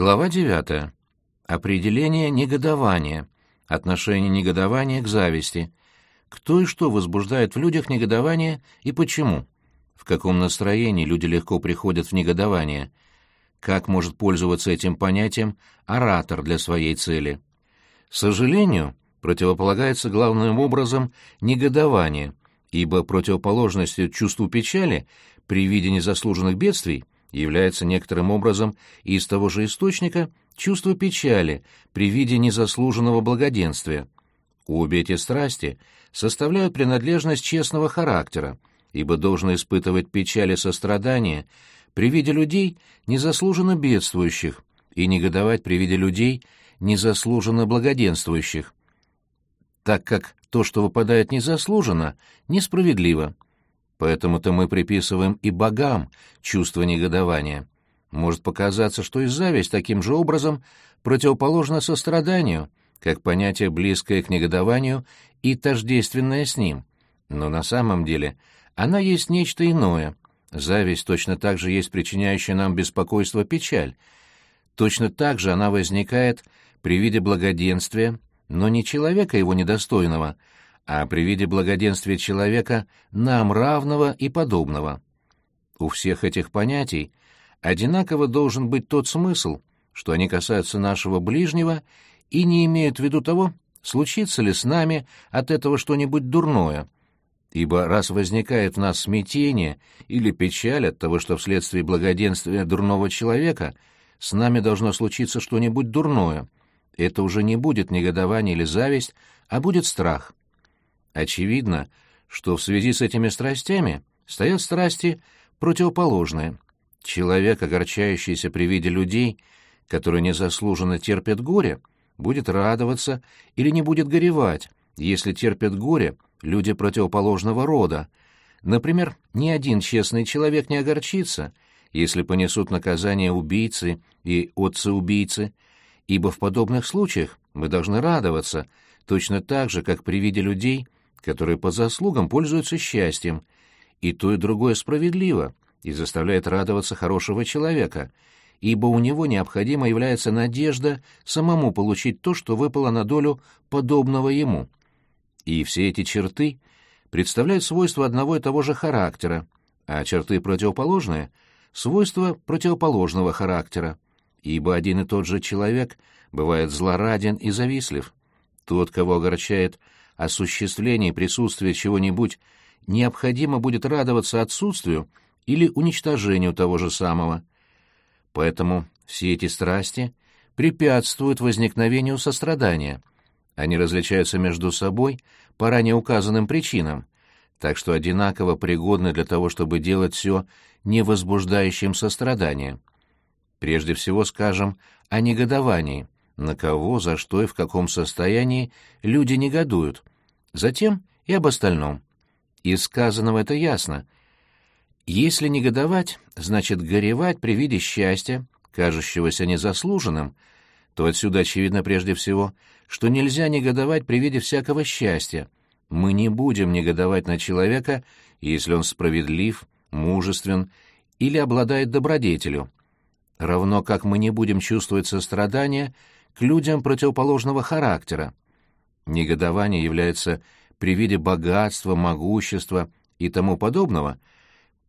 Глава 9. Определение негодования. Отношение негодования к зависти. Кто и что возбуждает в людях негодование и почему? В каком настроении люди легко приходят в негодование? Как может пользоваться этим понятием оратор для своей цели? Сожалению, противополагается главным образом негодование, ибо противоположностью чувству печали при виде незаслуженных бедствий является некоторым образом из того же источника чувство печали при виде незаслуженного благоденствия. Обе эти страсти составляют принадлежность честного характера, ибо должно испытывать печаль и сострадание при виде людей, незаслуженно бедствующих, и негодовать при виде людей, незаслуженно благоденствующих, так как то, что выпадает незаслуженно, несправедливо. Поэтому-то мы приписываем и богам чувство негодования. Может показаться, что и зависть таким же образом противоположна состраданию, как понятие, близкое к негодованию и тождественное с ним. Но на самом деле она есть нечто иное. Зависть точно так же есть причиняющая нам беспокойство печаль. Точно так же она возникает при виде благоденствия, но не человека его недостойного, а при виде благоденствия человека нам равного и подобного. У всех этих понятий одинаково должен быть тот смысл, что они касаются нашего ближнего и не имеют в виду того, случится ли с нами от этого что-нибудь дурное. Ибо раз возникает в нас смятение или печаль от того, что вследствие благоденствия дурного человека с нами должно случиться что-нибудь дурное, это уже не будет негодование или зависть, а будет страх. Очевидно, что в связи с этими страстями стоят страсти противоположные. Человек, огорчающийся при виде людей, которые незаслуженно терпят горе, будет радоваться или не будет горевать, если терпят горе люди противоположного рода. Например, ни один честный человек не огорчится, если понесут наказание убийцы и отцы-убийцы, ибо в подобных случаях мы должны радоваться, точно так же, как при виде людей, которые по заслугам пользуются счастьем, и то и другое справедливо и заставляет радоваться хорошего человека, ибо у него необходимо является надежда самому получить то, что выпало на долю подобного ему. И все эти черты представляют свойства одного и того же характера, а черты противоположные — свойства противоположного характера, ибо один и тот же человек бывает злораден и завистлив. Тот, кого огорчает осуществлении присутствия чего-нибудь необходимо будет радоваться отсутствию или уничтожению того же самого. Поэтому все эти страсти препятствуют возникновению сострадания. Они различаются между собой по ранее указанным причинам, так что одинаково пригодны для того, чтобы делать все не возбуждающим сострадание. Прежде всего скажем о негодовании — на кого, за что и в каком состоянии люди негодуют, затем и об остальном. Из сказанного это ясно. Если негодовать, значит горевать при виде счастья, кажущегося незаслуженным, то отсюда очевидно прежде всего, что нельзя негодовать при виде всякого счастья. Мы не будем негодовать на человека, если он справедлив, мужествен или обладает добродетелью. Равно как мы не будем чувствовать сострадания, к людям противоположного характера. Негодование является при виде богатства, могущества и тому подобного,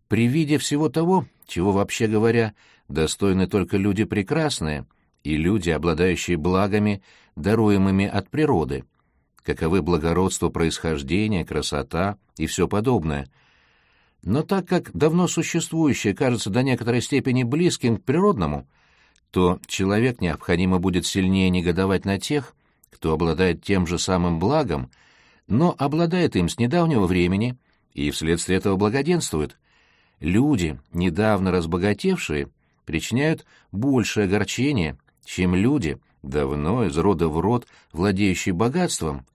при виде всего того, чего, вообще говоря, достойны только люди прекрасные и люди, обладающие благами, даруемыми от природы, каковы благородство происхождения, красота и все подобное. Но так как давно существующее кажется до некоторой степени близким к природному — то человек необходимо будет сильнее негодовать на тех, кто обладает тем же самым благом, но обладает им с недавнего времени и вследствие этого благоденствует. Люди, недавно разбогатевшие, причиняют большее огорчение, чем люди, давно из рода в род, владеющие богатством.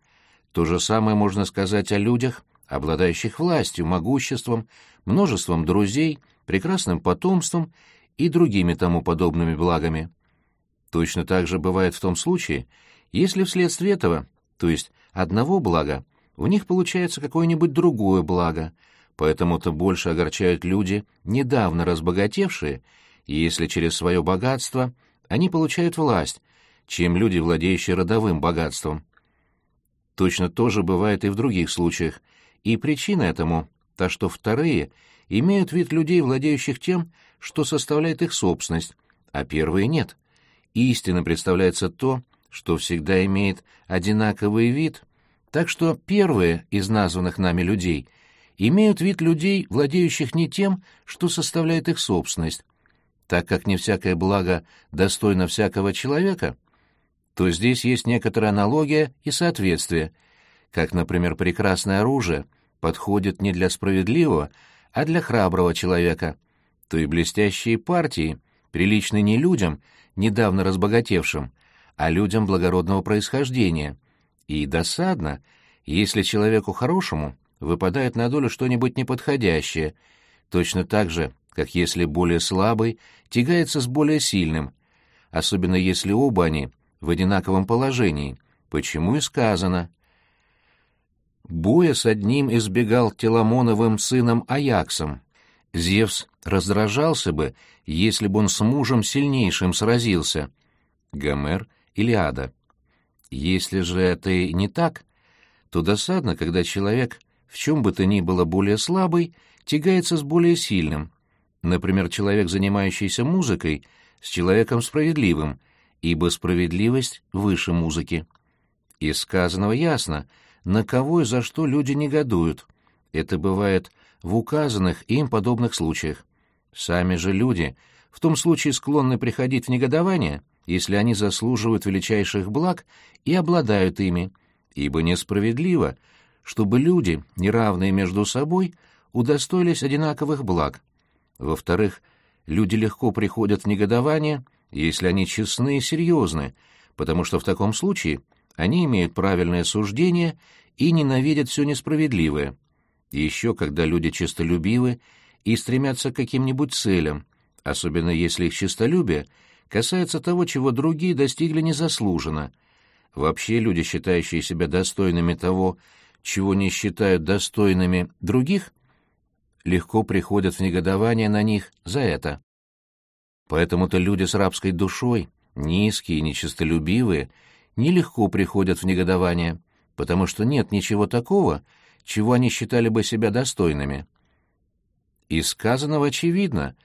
То же самое можно сказать о людях, обладающих властью, могуществом, множеством друзей, прекрасным потомством и другими тому подобными благами. Точно так же бывает в том случае, если вследствие этого, то есть одного блага, у них получается какое-нибудь другое благо, поэтому-то больше огорчают люди, недавно разбогатевшие, если через свое богатство они получают власть, чем люди, владеющие родовым богатством. Точно то же бывает и в других случаях, и причина этому — та, что вторые имеют вид людей, владеющих тем, что составляет их собственность, а первые нет. Истинно представляется то, что всегда имеет одинаковый вид, так что первые из названных нами людей имеют вид людей, владеющих не тем, что составляет их собственность. Так как не всякое благо достойно всякого человека, то здесь есть некоторая аналогия и соответствие, как, например, прекрасное оружие подходит не для справедливого, а для храброго человека, то и блестящие партии приличны не людям, недавно разбогатевшим, а людям благородного происхождения. И досадно, если человеку хорошему выпадает на долю что-нибудь неподходящее, точно так же, как если более слабый тягается с более сильным, особенно если оба они в одинаковом положении, почему и сказано. Боя с одним избегал Теламоновым сыном Аяксом. Зевс раздражался бы, если бы он с мужем сильнейшим сразился. Гомер, Илиада. Если же это не так, то досадно, когда человек, в чем бы то ни было более слабый, тягается с более сильным. Например, человек, занимающийся музыкой, с человеком справедливым, ибо справедливость выше музыки. Из сказанного ясно, на кого и за что люди негодуют. Это бывает в указанных им подобных случаях. Сами же люди в том случае склонны приходить в негодование, если они заслуживают величайших благ и обладают ими, ибо несправедливо, чтобы люди, неравные между собой, удостоились одинаковых благ. Во-вторых, люди легко приходят в негодование, если они честны и серьезны, потому что в таком случае они имеют правильное суждение и ненавидят все несправедливое. Еще когда люди честолюбивы и стремятся к каким-нибудь целям, особенно если их честолюбие касается того, чего другие достигли незаслуженно. Вообще люди, считающие себя достойными того, чего не считают достойными других, легко приходят в негодование на них за это. Поэтому-то люди с рабской душой, низкие и нечистолюбивые, нелегко приходят в негодование, потому что нет ничего такого, чего они считали бы себя достойными. Из сказанного очевидно,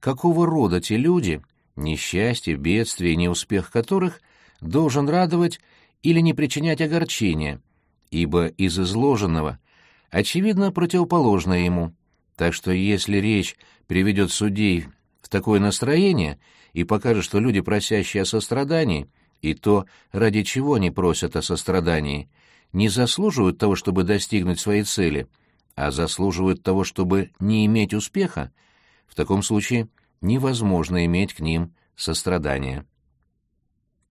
какого рода те люди, несчастье, бедствие и неуспех которых должен радовать или не причинять огорчения, ибо из изложенного очевидно противоположное ему. Так что если речь приведет судей в такое настроение и покажет, что люди, просящие о сострадании, и то, ради чего они просят о сострадании, не заслуживают того, чтобы достигнуть своей цели, а заслуживают того, чтобы не иметь успеха, в таком случае невозможно иметь к ним сострадание.